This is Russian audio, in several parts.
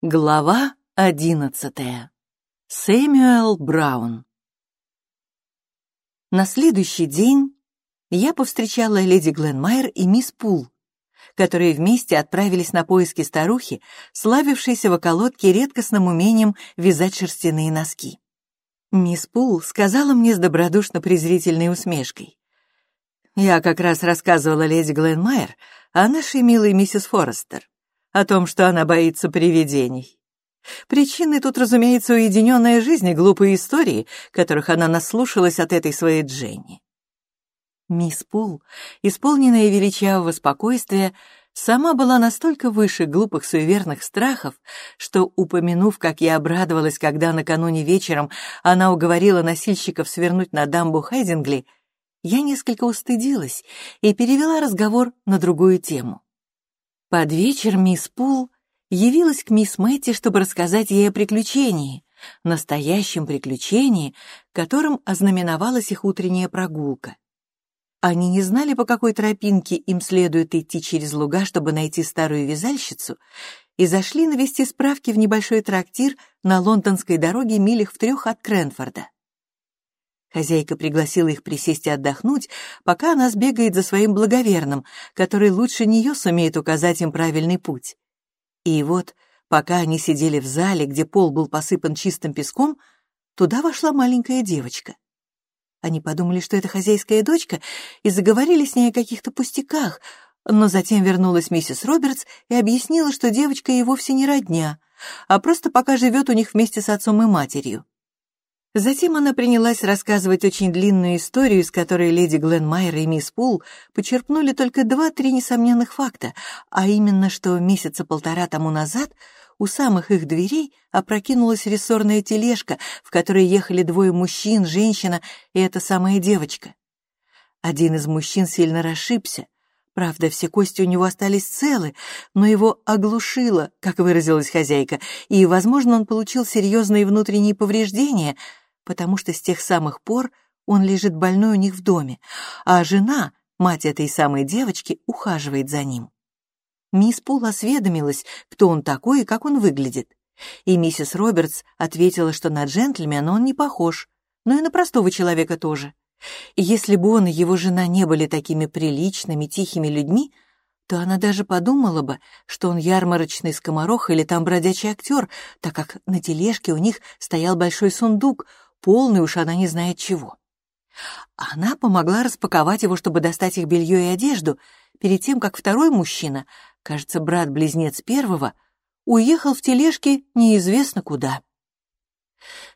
Глава одиннадцатая. Сэмюэл Браун. На следующий день я повстречала леди Гленмайер и мисс Пул, которые вместе отправились на поиски старухи, славившейся в околотке редкостным умением вязать шерстяные носки. Мисс Пул сказала мне с добродушно-презрительной усмешкой. Я как раз рассказывала леди Гленмайер о нашей милой миссис Форестер о том, что она боится привидений. Причиной тут, разумеется, уединенная жизнь и глупые истории, которых она наслушалась от этой своей Дженни. Мисс Пул, исполненная величавого спокойствия, сама была настолько выше глупых суеверных страхов, что, упомянув, как я обрадовалась, когда накануне вечером она уговорила носильщиков свернуть на дамбу Хайдингли, я несколько устыдилась и перевела разговор на другую тему. Под вечер мисс Пул явилась к мисс Мэтти, чтобы рассказать ей о приключении, настоящем приключении, которым ознаменовалась их утренняя прогулка. Они не знали, по какой тропинке им следует идти через луга, чтобы найти старую вязальщицу, и зашли навести справки в небольшой трактир на лондонской дороге милях в трех от Кренфорда. Хозяйка пригласила их присесть и отдохнуть, пока она сбегает за своим благоверным, который лучше нее сумеет указать им правильный путь. И вот, пока они сидели в зале, где пол был посыпан чистым песком, туда вошла маленькая девочка. Они подумали, что это хозяйская дочка, и заговорили с ней о каких-то пустяках, но затем вернулась миссис Робертс и объяснила, что девочка ей вовсе не родня, а просто пока живет у них вместе с отцом и матерью. Затем она принялась рассказывать очень длинную историю, из которой леди Гленмайер и мисс Пул почерпнули только два-три несомненных факта, а именно, что месяца полтора тому назад у самых их дверей опрокинулась рессорная тележка, в которой ехали двое мужчин, женщина и эта самая девочка. Один из мужчин сильно расшибся, Правда, все кости у него остались целы, но его оглушило, как выразилась хозяйка, и, возможно, он получил серьезные внутренние повреждения, потому что с тех самых пор он лежит больной у них в доме, а жена, мать этой самой девочки, ухаживает за ним. Мисс Пул осведомилась, кто он такой и как он выглядит. И миссис Робертс ответила, что на джентльмена он не похож, но и на простого человека тоже. Если бы он и его жена не были такими приличными, тихими людьми, то она даже подумала бы, что он ярмарочный скоморох или там бродячий актер, так как на тележке у них стоял большой сундук, полный уж она не знает чего. Она помогла распаковать его, чтобы достать их белье и одежду, перед тем, как второй мужчина, кажется, брат-близнец первого, уехал в тележке неизвестно куда.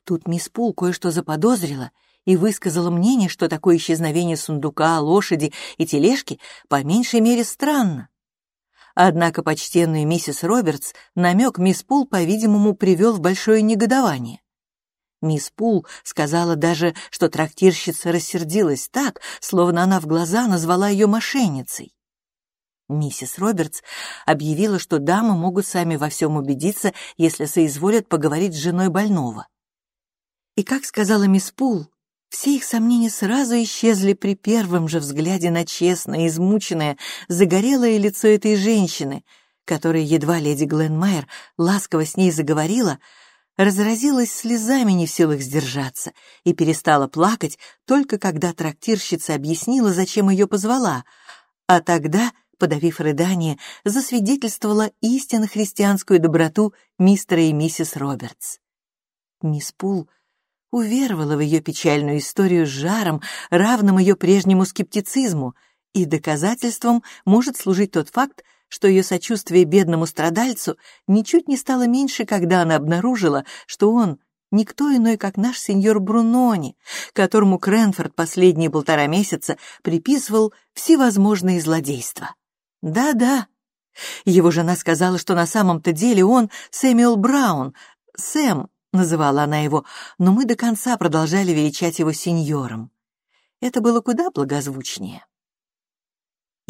Тут мисс Пул кое-что заподозрила и высказала мнение, что такое исчезновение сундука, лошади и тележки по меньшей мере странно. Однако почтенную миссис Робертс намек мисс Пул, по-видимому, привел в большое негодование. Мисс Пул сказала даже, что трактирщица рассердилась так, словно она в глаза назвала ее мошенницей. Миссис Робертс объявила, что дамы могут сами во всем убедиться, если соизволят поговорить с женой больного. И, как сказала мисс Пул, все их сомнения сразу исчезли при первом же взгляде на честное, измученное, загорелое лицо этой женщины, которая едва леди Гленмайер ласково с ней заговорила, разразилась слезами не в силах сдержаться и перестала плакать только когда трактирщица объяснила, зачем ее позвала, а тогда, подавив рыдание, засвидетельствовала истинно христианскую доброту мистера и миссис Робертс. Мисс Пул — уверовала в ее печальную историю с жаром, равным ее прежнему скептицизму, и доказательством может служить тот факт, что ее сочувствие бедному страдальцу ничуть не стало меньше, когда она обнаружила, что он никто иной, как наш сеньор Брунони, которому Кренфорд последние полтора месяца приписывал всевозможные злодейства. Да-да. Его жена сказала, что на самом-то деле он Сэмюэл Браун, Сэм, называла она его, но мы до конца продолжали величать его сеньором. Это было куда благозвучнее.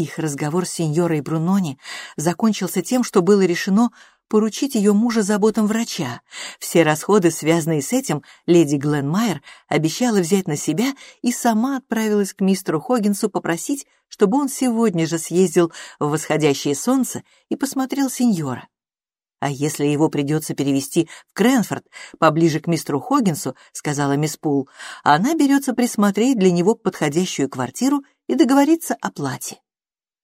Их разговор с сеньорой Брунони закончился тем, что было решено поручить ее мужа заботам врача. Все расходы, связанные с этим, леди Гленмайер обещала взять на себя и сама отправилась к мистеру Хоггинсу попросить, чтобы он сегодня же съездил в восходящее солнце и посмотрел сеньора. А если его придется перевести в Кренфорд, поближе к мистеру Хоггинсу, сказала мисс Пул, она берется присмотреть для него подходящую квартиру и договориться о плате.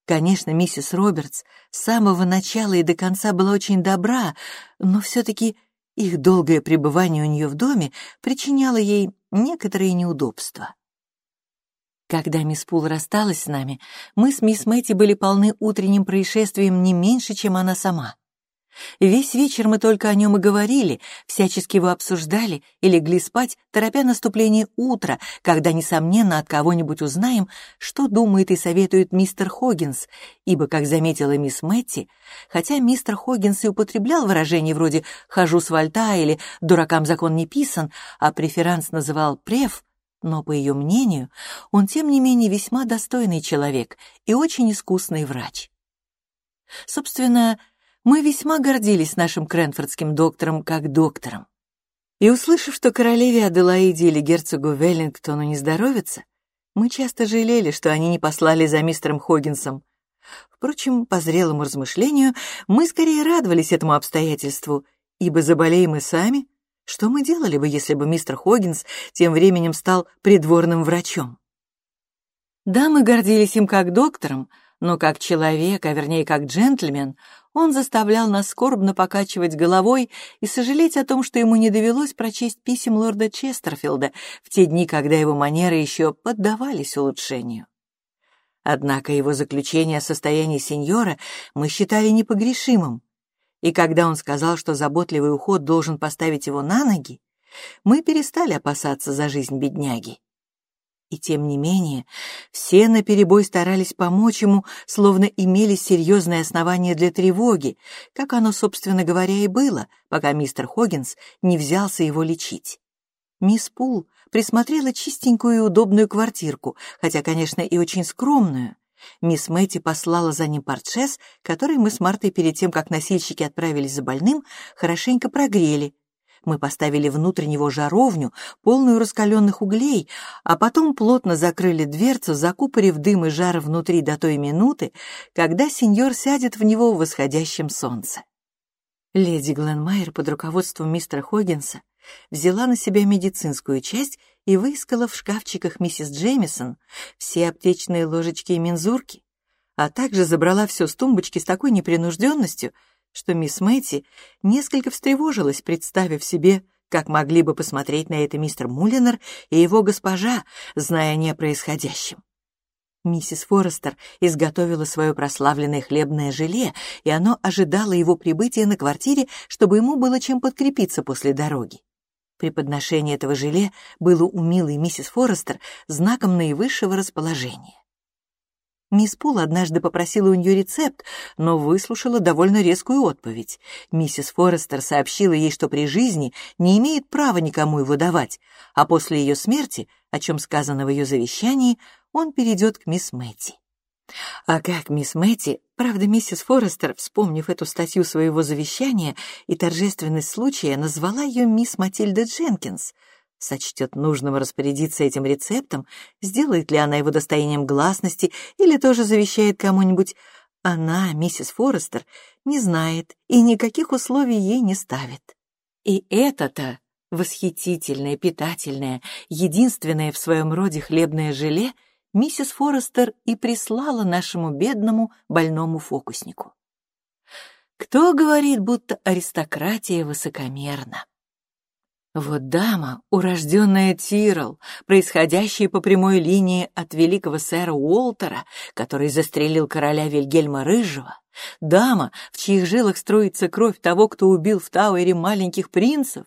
Конечно, миссис Робертс с самого начала и до конца была очень добра, но все-таки их долгое пребывание у нее в доме причиняло ей некоторые неудобства. Когда мисс Пул рассталась с нами, мы с мисс Мэтти были полны утренним происшествием не меньше, чем она сама. Весь вечер мы только о нем и говорили, всячески его обсуждали и легли спать, торопя наступление утра, когда, несомненно, от кого-нибудь узнаем, что думает и советует мистер Хоггинс, ибо, как заметила мисс Мэтти, хотя мистер Хоггинс и употреблял выражения вроде «хожу с вольта» или «дуракам закон не писан», а преферанс называл «преф», но, по ее мнению, он, тем не менее, весьма достойный человек и очень искусный врач. Собственно, мы весьма гордились нашим кренфордским доктором как доктором. И услышав, что королеве Аделаиде или герцогу Веллингтону не здоровится, мы часто жалели, что они не послали за мистером Хоггинсом. Впрочем, по зрелому размышлению, мы скорее радовались этому обстоятельству, ибо заболеем мы сами, что мы делали бы, если бы мистер Хоггинс тем временем стал придворным врачом? Да, мы гордились им как доктором, но как человек, а вернее как джентльмен, он заставлял нас скорбно покачивать головой и сожалеть о том, что ему не довелось прочесть писем лорда Честерфилда в те дни, когда его манеры еще поддавались улучшению. Однако его заключение о состоянии сеньора мы считали непогрешимым, и когда он сказал, что заботливый уход должен поставить его на ноги, мы перестали опасаться за жизнь бедняги. И тем не менее, все наперебой старались помочь ему, словно имели серьезное основание для тревоги, как оно, собственно говоря, и было, пока мистер Хоггинс не взялся его лечить. Мисс Пул присмотрела чистенькую и удобную квартирку, хотя, конечно, и очень скромную. Мисс Мэтти послала за ним портшес, который мы с Мартой перед тем, как носильщики отправились за больным, хорошенько прогрели, мы поставили внутрь него жаровню, полную раскаленных углей, а потом плотно закрыли дверцу, закупорив дым и жар внутри до той минуты, когда сеньор сядет в него в восходящем солнце. Леди Гленмайер под руководством мистера Хоггинса взяла на себя медицинскую часть и выискала в шкафчиках миссис Джеймисон все аптечные ложечки и мензурки, а также забрала все с тумбочки с такой непринужденностью, что мисс Мэтти несколько встревожилась, представив себе, как могли бы посмотреть на это мистер Муллинер и его госпожа, зная не о происходящем. Миссис Форестер изготовила свое прославленное хлебное желе, и оно ожидало его прибытия на квартире, чтобы ему было чем подкрепиться после дороги. При подношении этого желе было у милой миссис Форестер знаком наивысшего расположения. Мисс Пул однажды попросила у нее рецепт, но выслушала довольно резкую отповедь. Миссис Форестер сообщила ей, что при жизни не имеет права никому его давать, а после ее смерти, о чем сказано в ее завещании, он перейдет к мисс Мэтти. А как мисс Мэтти, правда, миссис Форестер, вспомнив эту статью своего завещания и торжественность случая, назвала ее мисс Матильда Дженкинс — сочтет нужным распорядиться этим рецептом, сделает ли она его достоянием гласности или тоже завещает кому-нибудь, она, миссис Форестер, не знает и никаких условий ей не ставит. И это-то восхитительное, питательное, единственное в своем роде хлебное желе миссис Форестер и прислала нашему бедному больному фокуснику. Кто говорит, будто аристократия высокомерна? Вот дама, урожденная Тирл, происходящая по прямой линии от великого сэра Уолтера, который застрелил короля Вильгельма Рыжего, дама, в чьих жилах строится кровь того, кто убил в Тауэре маленьких принцев,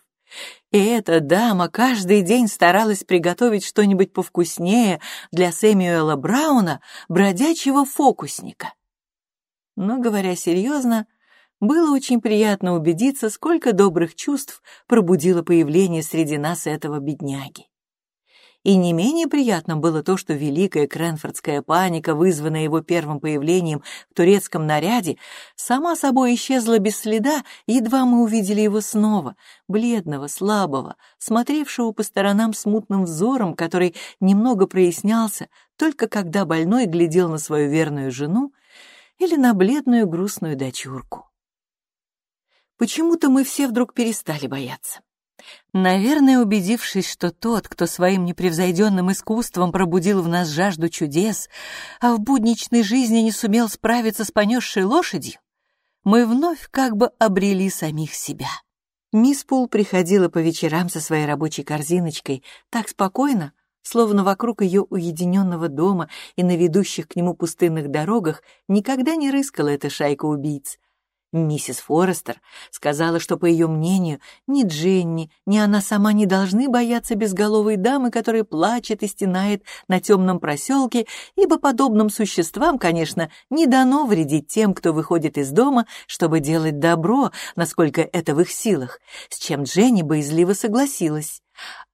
и эта дама каждый день старалась приготовить что-нибудь повкуснее для Сэмюэла Брауна, бродячего фокусника. Но, говоря серьезно, было очень приятно убедиться, сколько добрых чувств пробудило появление среди нас этого бедняги. И не менее приятно было то, что великая кренфордская паника, вызванная его первым появлением в турецком наряде, сама собой исчезла без следа, едва мы увидели его снова, бледного, слабого, смотревшего по сторонам смутным взором, который немного прояснялся, только когда больной глядел на свою верную жену или на бледную грустную дочурку. Почему-то мы все вдруг перестали бояться. Наверное, убедившись, что тот, кто своим непревзойденным искусством пробудил в нас жажду чудес, а в будничной жизни не сумел справиться с понесшей лошадью, мы вновь как бы обрели самих себя. Мисс Пул приходила по вечерам со своей рабочей корзиночкой так спокойно, словно вокруг ее уединенного дома и на ведущих к нему пустынных дорогах никогда не рыскала эта шайка убийц, Миссис Форестер сказала, что, по ее мнению, ни Дженни, ни она сама не должны бояться безголовой дамы, которая плачет и стенает на темном проселке, ибо подобным существам, конечно, не дано вредить тем, кто выходит из дома, чтобы делать добро, насколько это в их силах, с чем Дженни боязливо согласилась.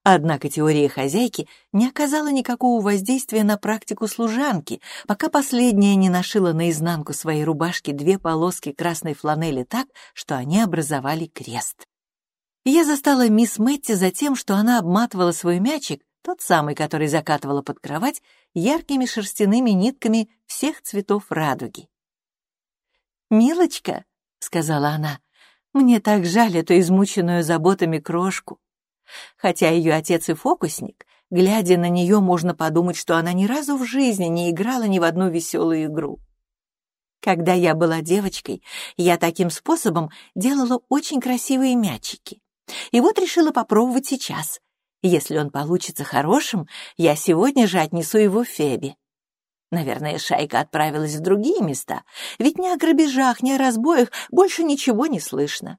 Однако теория хозяйки не оказала никакого воздействия на практику служанки, пока последняя не нашила наизнанку своей рубашки две полоски красной фланели так, что они образовали крест. Я застала мисс Мэтти за тем, что она обматывала свой мячик, тот самый, который закатывала под кровать, яркими шерстяными нитками всех цветов радуги. «Милочка», — сказала она, — «мне так жаль эту измученную заботами крошку. Хотя ее отец и фокусник, глядя на нее, можно подумать, что она ни разу в жизни не играла ни в одну веселую игру. Когда я была девочкой, я таким способом делала очень красивые мячики. И вот решила попробовать сейчас. Если он получится хорошим, я сегодня же отнесу его Фебе. Наверное, шайка отправилась в другие места, ведь ни о грабежах, ни о разбоях больше ничего не слышно.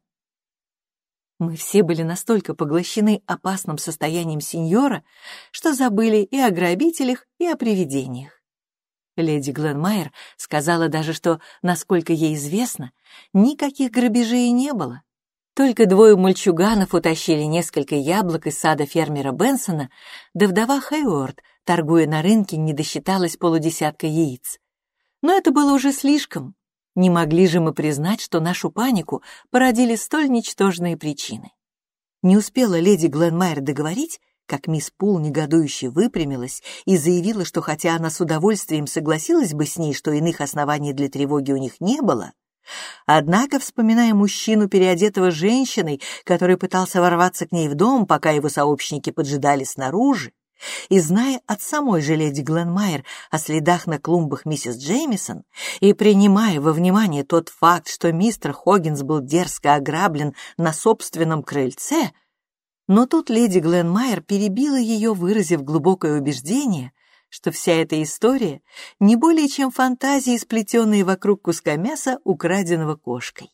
Мы все были настолько поглощены опасным состоянием сеньора, что забыли и о грабителях, и о привидениях. Леди Гленмайер сказала даже, что, насколько ей известно, никаких грабежей не было. Только двое мальчуганов утащили несколько яблок из сада фермера Бенсона, да вдова Хайуорд, торгуя на рынке, не досчиталась полудесятка яиц. Но это было уже слишком. Не могли же мы признать, что нашу панику породили столь ничтожные причины. Не успела леди Гленмайер договорить, как мисс Пул негодующе выпрямилась и заявила, что хотя она с удовольствием согласилась бы с ней, что иных оснований для тревоги у них не было, однако, вспоминая мужчину, переодетого женщиной, который пытался ворваться к ней в дом, пока его сообщники поджидали снаружи, и зная от самой же леди Гленмайер о следах на клумбах миссис Джеймисон, и принимая во внимание тот факт, что мистер Хоггинс был дерзко ограблен на собственном крыльце, но тут леди Гленмайер перебила ее, выразив глубокое убеждение, что вся эта история не более чем фантазии, сплетенные вокруг куска мяса, украденного кошкой.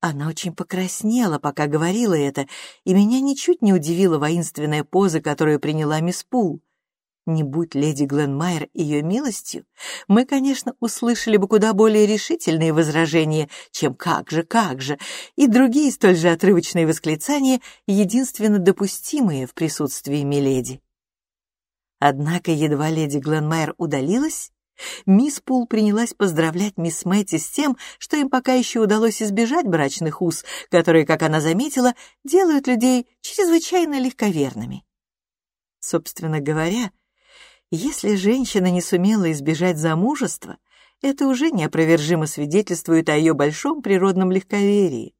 Она очень покраснела, пока говорила это, и меня ничуть не удивила воинственная поза, которую приняла мисс Пул. Не будь леди Гленмайер ее милостью, мы, конечно, услышали бы куда более решительные возражения, чем «как же, как же», и другие столь же отрывочные восклицания, единственно допустимые в присутствии миледи. Однако едва леди Гленмайер удалилась, Мисс Пул принялась поздравлять мисс Мэтти с тем, что им пока еще удалось избежать брачных уз, которые, как она заметила, делают людей чрезвычайно легковерными. Собственно говоря, если женщина не сумела избежать замужества, это уже неопровержимо свидетельствует о ее большом природном легковерии.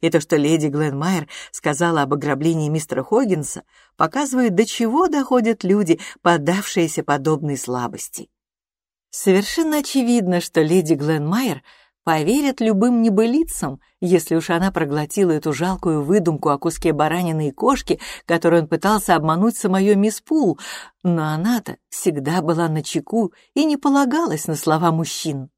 И то, что леди Гленмайер сказала об ограблении мистера Хоггинса, показывает, до чего доходят люди, поддавшиеся подобной слабости. Совершенно очевидно, что леди Гленмайер поверит любым небылицам, если уж она проглотила эту жалкую выдумку о куске баранины и кошки, которую он пытался обмануть самую мисс Пул, но она-то всегда была на чеку и не полагалась на слова мужчин.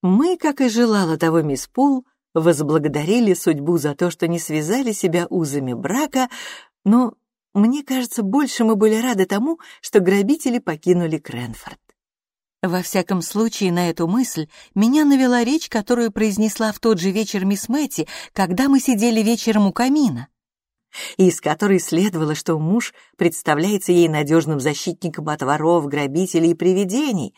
Мы, как и желала того мисс Пул, возблагодарили судьбу за то, что не связали себя узами брака, но, мне кажется, больше мы были рады тому, что грабители покинули Кренфорд. Во всяком случае, на эту мысль меня навела речь, которую произнесла в тот же вечер мисс Мэтти, когда мы сидели вечером у камина, и из которой следовало, что муж представляется ей надежным защитником от воров, грабителей и привидений.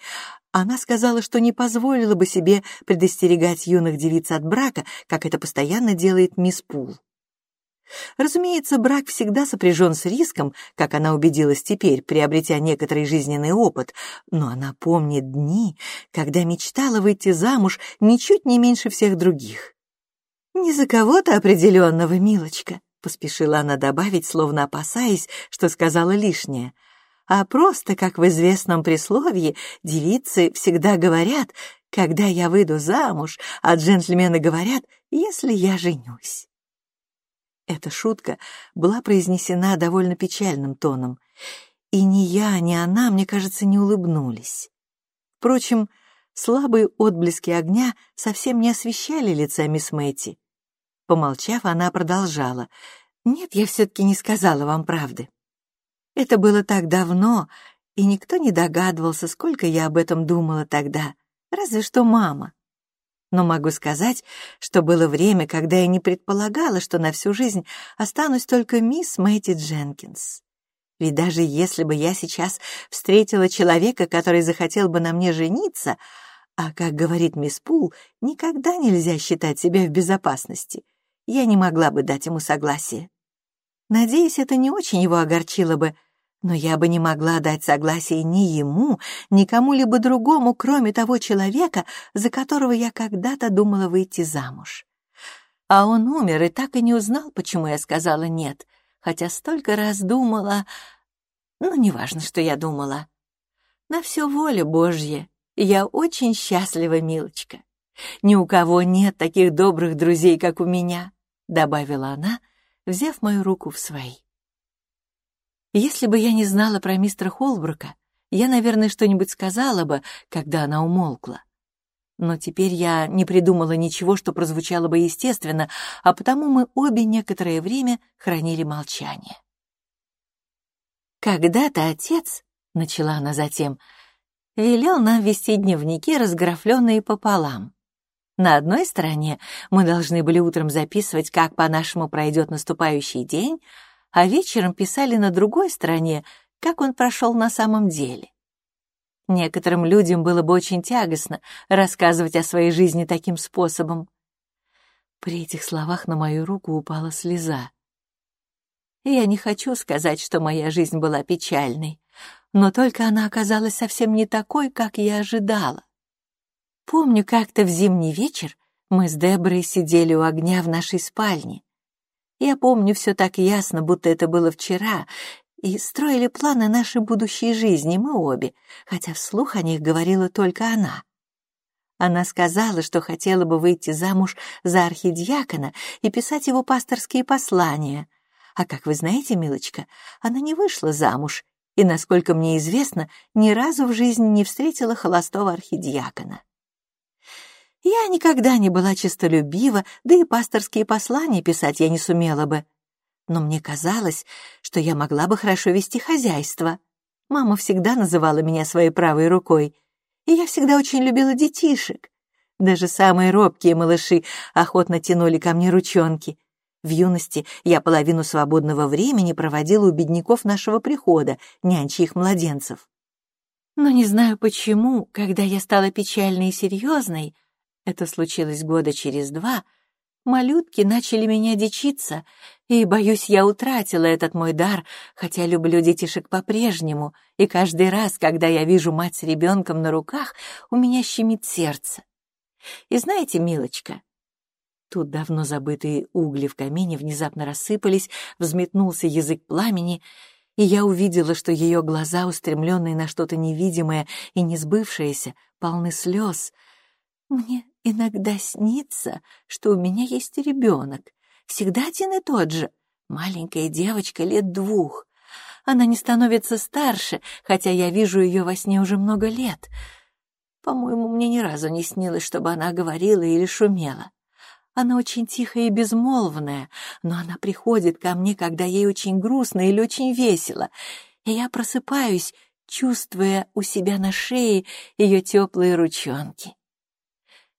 Она сказала, что не позволила бы себе предостерегать юных девиц от брака, как это постоянно делает мисс Пул. Разумеется, брак всегда сопряжен с риском, как она убедилась теперь, приобретя некоторый жизненный опыт, но она помнит дни, когда мечтала выйти замуж ничуть не меньше всех других. «Не за кого-то определенного, милочка», — поспешила она добавить, словно опасаясь, что сказала лишнее, «а просто, как в известном присловии, девицы всегда говорят, когда я выйду замуж, а джентльмены говорят, если я женюсь». Эта шутка была произнесена довольно печальным тоном, и ни я, ни она, мне кажется, не улыбнулись. Впрочем, слабые отблески огня совсем не освещали лица мисс Мэтти. Помолчав, она продолжала. «Нет, я все-таки не сказала вам правды. Это было так давно, и никто не догадывался, сколько я об этом думала тогда, разве что мама. Но могу сказать, что было время, когда я не предполагала, что на всю жизнь останусь только мисс Мэтти Дженкинс. Ведь даже если бы я сейчас встретила человека, который захотел бы на мне жениться, а, как говорит мисс Пул, никогда нельзя считать себя в безопасности, я не могла бы дать ему согласие. Надеюсь, это не очень его огорчило бы, но я бы не могла дать согласие ни ему, ни кому-либо другому, кроме того человека, за которого я когда-то думала выйти замуж. А он умер и так и не узнал, почему я сказала «нет», хотя столько раз думала... Ну, неважно, что я думала. На все воля Божья. Я очень счастлива, милочка. Ни у кого нет таких добрых друзей, как у меня, — добавила она, взяв мою руку в свои. Если бы я не знала про мистера Холбрука, я, наверное, что-нибудь сказала бы, когда она умолкла но теперь я не придумала ничего, что прозвучало бы естественно, а потому мы обе некоторое время хранили молчание. «Когда-то отец», — начала она затем, — велел нам вести дневники, разграфленные пополам. На одной стороне мы должны были утром записывать, как по-нашему пройдет наступающий день, а вечером писали на другой стороне, как он прошел на самом деле. Некоторым людям было бы очень тягостно рассказывать о своей жизни таким способом. При этих словах на мою руку упала слеза. Я не хочу сказать, что моя жизнь была печальной, но только она оказалась совсем не такой, как я ожидала. Помню, как-то в зимний вечер мы с Деброй сидели у огня в нашей спальне. Я помню все так ясно, будто это было вчера, и строили планы нашей будущей жизни мы обе, хотя вслух о них говорила только она. Она сказала, что хотела бы выйти замуж за архидиакона и писать его пасторские послания. А как вы знаете, милочка, она не вышла замуж и, насколько мне известно, ни разу в жизни не встретила холостого архидиакона. Я никогда не была честолюбива, да и пасторские послания писать я не сумела бы но мне казалось, что я могла бы хорошо вести хозяйство. Мама всегда называла меня своей правой рукой, и я всегда очень любила детишек. Даже самые робкие малыши охотно тянули ко мне ручонки. В юности я половину свободного времени проводила у бедняков нашего прихода, нянчи их младенцев. Но не знаю почему, когда я стала печальной и серьезной, это случилось года через два — Малютки начали меня дичиться, и, боюсь, я утратила этот мой дар, хотя люблю детишек по-прежнему, и каждый раз, когда я вижу мать с ребенком на руках, у меня щемит сердце. И знаете, милочка, Тут давно забытые угли в камине внезапно рассыпались, взметнулся язык пламени, и я увидела, что ее глаза, устремленные на что-то невидимое и несбывшееся, полны слез. Мне Иногда снится, что у меня есть ребенок, всегда один и тот же, маленькая девочка лет двух. Она не становится старше, хотя я вижу ее во сне уже много лет. По-моему, мне ни разу не снилось, чтобы она говорила или шумела. Она очень тихая и безмолвная, но она приходит ко мне, когда ей очень грустно или очень весело, и я просыпаюсь, чувствуя у себя на шее ее теплые ручонки.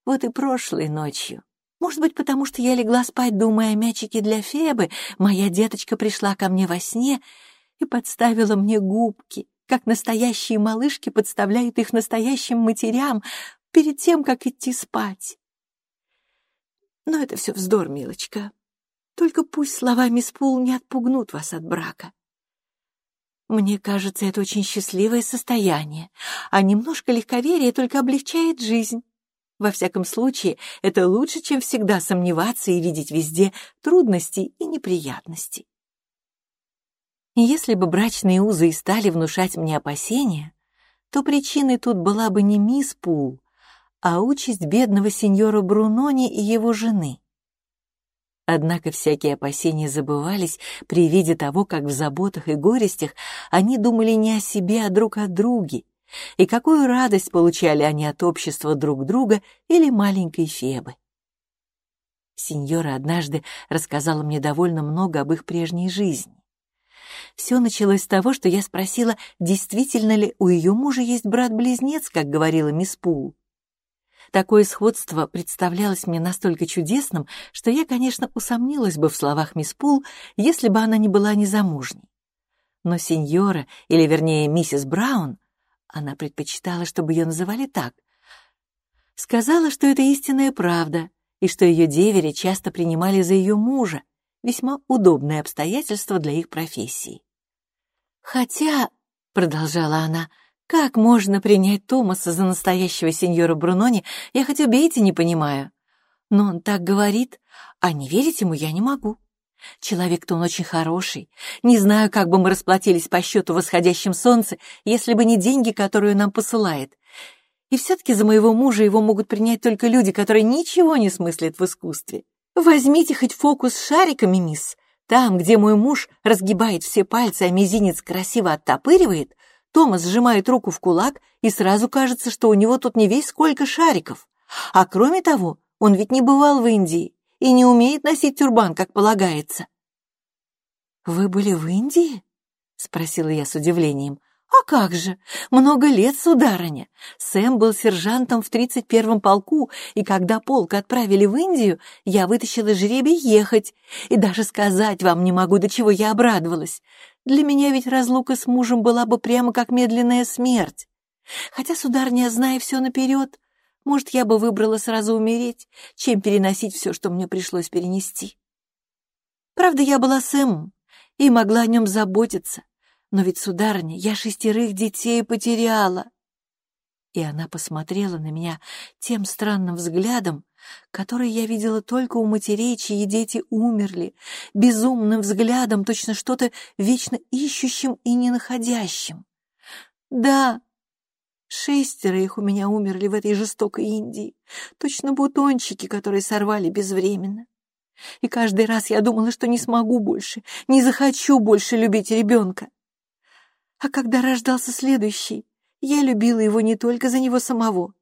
Вот и прошлой ночью. Может быть, потому что я легла спать, думая о мячике для Фебы, моя деточка пришла ко мне во сне и подставила мне губки, как настоящие малышки подставляют их настоящим матерям перед тем, как идти спать. Но это все вздор, милочка. Только пусть слова мисс Пул не отпугнут вас от брака. Мне кажется, это очень счастливое состояние, а немножко легковерия только облегчает жизнь. Во всяком случае, это лучше, чем всегда сомневаться и видеть везде трудности и неприятности. Если бы брачные узы и стали внушать мне опасения, то причиной тут была бы не мисс Пул, а участь бедного сеньора Брунони и его жены. Однако всякие опасения забывались при виде того, как в заботах и горестях они думали не о себе, а друг о друге, и какую радость получали они от общества друг друга или маленькой Фебы. Сеньора однажды рассказала мне довольно много об их прежней жизни. Все началось с того, что я спросила, действительно ли у ее мужа есть брат-близнец, как говорила мисс Пул. Такое сходство представлялось мне настолько чудесным, что я, конечно, усомнилась бы в словах мисс Пул, если бы она не была незамужней. Но сеньора, или вернее миссис Браун, она предпочитала, чтобы ее называли так, сказала, что это истинная правда, и что ее девери часто принимали за ее мужа, весьма удобное обстоятельство для их профессии. «Хотя», — продолжала она, — «как можно принять Томаса за настоящего сеньора Брунони, я хоть убейте не понимаю. Но он так говорит, а не верить ему я не могу. Человек-то он очень хороший. Не знаю, как бы мы расплатились по счету восходящем солнце, если бы не деньги, которые он нам посылает. И все-таки за моего мужа его могут принять только люди, которые ничего не смыслят в искусстве. Возьмите хоть фокус с шариками, мисс. Там, где мой муж разгибает все пальцы, а мизинец красиво оттопыривает, Томас сжимает руку в кулак, и сразу кажется, что у него тут не весь сколько шариков. А кроме того, он ведь не бывал в Индии и не умеет носить тюрбан, как полагается. «Вы были в Индии?» — спросила я с удивлением. «А как же! Много лет, сударыня! Сэм был сержантом в 31-м полку, и когда полк отправили в Индию, я вытащила жребий ехать, и даже сказать вам не могу, до чего я обрадовалась. Для меня ведь разлука с мужем была бы прямо как медленная смерть. Хотя, сударыня, зная все наперед, может, я бы выбрала сразу умереть, чем переносить все, что мне пришлось перенести. Правда, я была Сэмом и могла о нем заботиться, но ведь, сударыня, я шестерых детей потеряла. И она посмотрела на меня тем странным взглядом, который я видела только у матерей, чьи дети умерли, безумным взглядом, точно что-то вечно ищущим и не находящим. Да, шестеро их у меня умерли в этой жестокой Индии, точно бутончики, которые сорвали безвременно. И каждый раз я думала, что не смогу больше, не захочу больше любить ребенка. А когда рождался следующий, я любила его не только за него самого,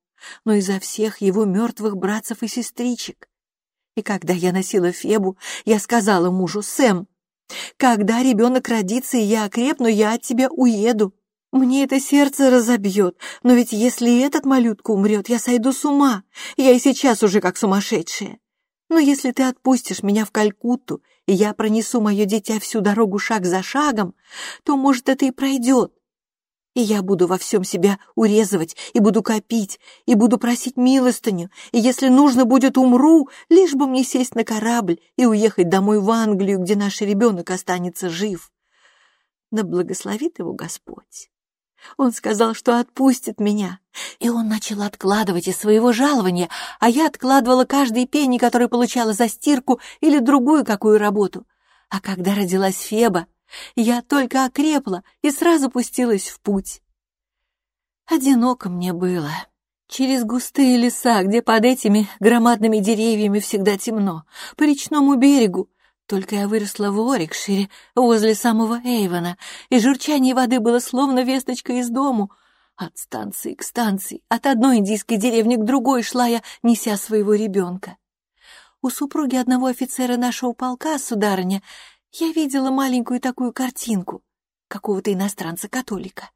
но и за всех его мертвых братцев и сестричек. И когда я носила Фебу, я сказала мужу, «Сэм, когда ребенок родится и я окрепну, я от тебя уеду. Мне это сердце разобьет, но ведь если этот малютка умрет, я сойду с ума. Я и сейчас уже как сумасшедшая. Но если ты отпустишь меня в Калькутту, и я пронесу мое дитя всю дорогу шаг за шагом, то, может, это и пройдет. И я буду во всем себя урезывать, и буду копить, и буду просить милостыню, и если нужно будет, умру, лишь бы мне сесть на корабль и уехать домой в Англию, где наш ребенок останется жив. Да благословит его Господь. Он сказал, что отпустит меня. И он начал откладывать из своего жалования, а я откладывала каждый пенни, который получала за стирку или другую какую работу. А когда родилась Феба, я только окрепла и сразу пустилась в путь. Одиноко мне было. Через густые леса, где под этими громадными деревьями всегда темно, по речному берегу, только я выросла в Орикшире, возле самого Эйвона, и журчание воды было словно весточка из дому. От станции к станции, от одной индийской деревни к другой шла я, неся своего ребенка. У супруги одного офицера нашего полка, сударыня, я видела маленькую такую картинку какого-то иностранца-католика.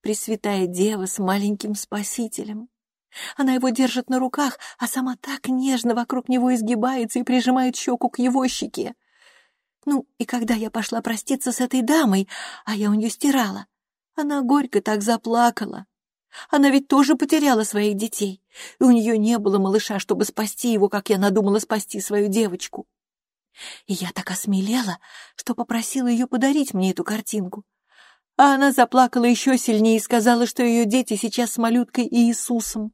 Пресвятая Дева с маленьким спасителем. Она его держит на руках, а сама так нежно вокруг него изгибается и прижимает щеку к его щеке. Ну, и когда я пошла проститься с этой дамой, а я у нее стирала, она горько так заплакала. Она ведь тоже потеряла своих детей, и у нее не было малыша, чтобы спасти его, как я надумала спасти свою девочку. И я так осмелела, что попросила ее подарить мне эту картинку. А она заплакала еще сильнее и сказала, что ее дети сейчас с малюткой и Иисусом.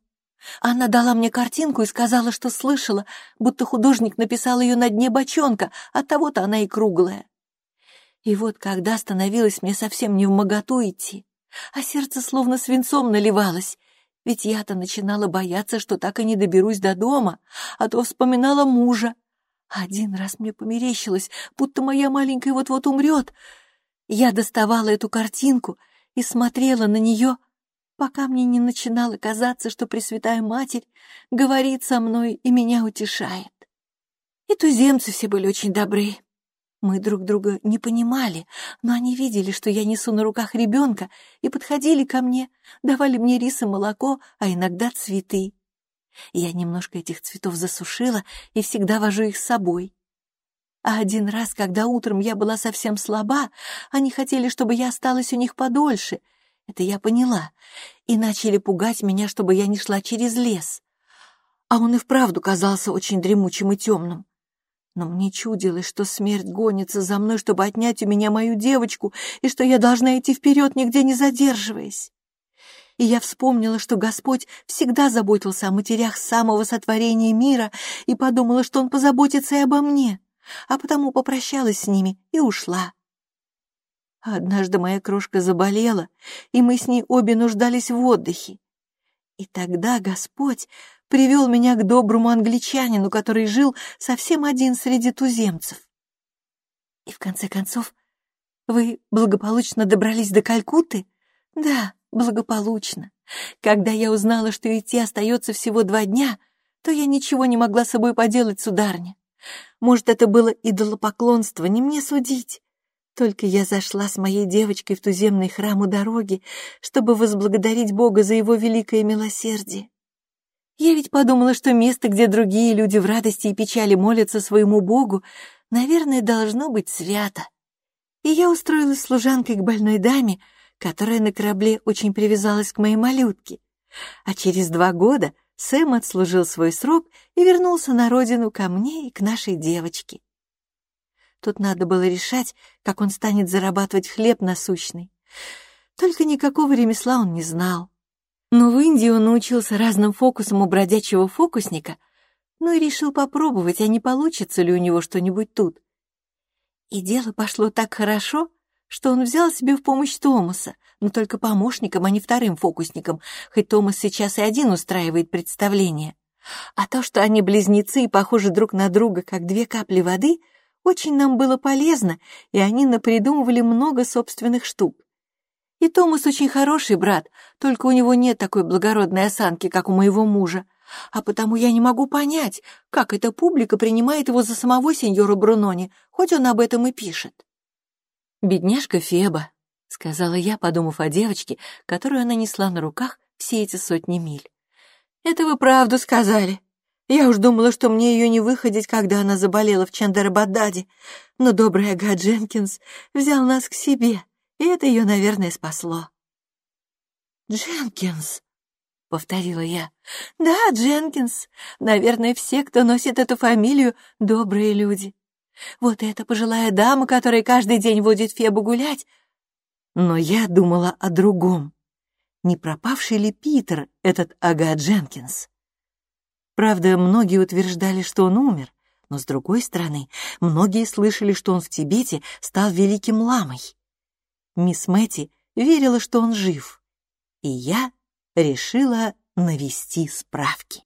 Она дала мне картинку и сказала, что слышала, будто художник написал ее на дне бочонка, оттого-то она и круглая. И вот когда становилось мне совсем не в идти, а сердце словно свинцом наливалось, ведь я-то начинала бояться, что так и не доберусь до дома, а то вспоминала мужа. Один раз мне померещилось, будто моя маленькая вот-вот умрет. Я доставала эту картинку и смотрела на нее, пока мне не начинало казаться, что Пресвятая Матерь говорит со мной и меня утешает. И туземцы все были очень добры. Мы друг друга не понимали, но они видели, что я несу на руках ребенка, и подходили ко мне, давали мне рис и молоко, а иногда цветы. Я немножко этих цветов засушила и всегда вожу их с собой. А один раз, когда утром я была совсем слаба, они хотели, чтобы я осталась у них подольше. Это я поняла. И начали пугать меня, чтобы я не шла через лес. А он и вправду казался очень дремучим и темным. Но мне чудилось, что смерть гонится за мной, чтобы отнять у меня мою девочку, и что я должна идти вперед, нигде не задерживаясь. И я вспомнила, что Господь всегда заботился о матерях самого сотворения мира, и подумала, что Он позаботится и обо мне, а потому попрощалась с ними и ушла. Однажды моя крошка заболела, и мы с ней обе нуждались в отдыхе. И тогда Господь привел меня к доброму англичанину, который жил совсем один среди туземцев. И в конце концов, вы благополучно добрались до Калькутты? Да, благополучно. Когда я узнала, что идти остается всего два дня, то я ничего не могла с собой поделать, сударня. Может, это было идолопоклонство, не мне судить. Только я зашла с моей девочкой в туземный храм у дороги, чтобы возблагодарить Бога за его великое милосердие. Я ведь подумала, что место, где другие люди в радости и печали молятся своему Богу, наверное, должно быть свято. И я устроилась служанкой к больной даме, которая на корабле очень привязалась к моей малютке. А через два года Сэм отслужил свой срок и вернулся на родину ко мне и к нашей девочке. Тут надо было решать, как он станет зарабатывать хлеб насущный. Только никакого ремесла он не знал. Но в Индии он научился разным фокусам у бродячего фокусника, ну и решил попробовать, а не получится ли у него что-нибудь тут. И дело пошло так хорошо, что он взял себе в помощь Томаса, но только помощником, а не вторым фокусником, хоть Томас сейчас и один устраивает представление. А то, что они близнецы и похожи друг на друга, как две капли воды, очень нам было полезно, и они напридумывали много собственных штук. И Томас очень хороший брат, только у него нет такой благородной осанки, как у моего мужа. А потому я не могу понять, как эта публика принимает его за самого сеньора Брунони, хоть он об этом и пишет. «Бедняжка Феба», — сказала я, подумав о девочке, которую она несла на руках все эти сотни миль. «Это вы правду сказали. Я уж думала, что мне ее не выходить, когда она заболела в Чандарабададе, но добрый Ага Дженкинс взял нас к себе, и это ее, наверное, спасло. «Дженкинс», — повторила я. «Да, Дженкинс. Наверное, все, кто носит эту фамилию, добрые люди. Вот эта пожилая дама, которая каждый день водит Фебу гулять. Но я думала о другом. Не пропавший ли Питер, этот Ага Дженкинс? Правда, многие утверждали, что он умер, но, с другой стороны, многие слышали, что он в Тибете стал великим ламой. Мисс Мэтти верила, что он жив, и я решила навести справки.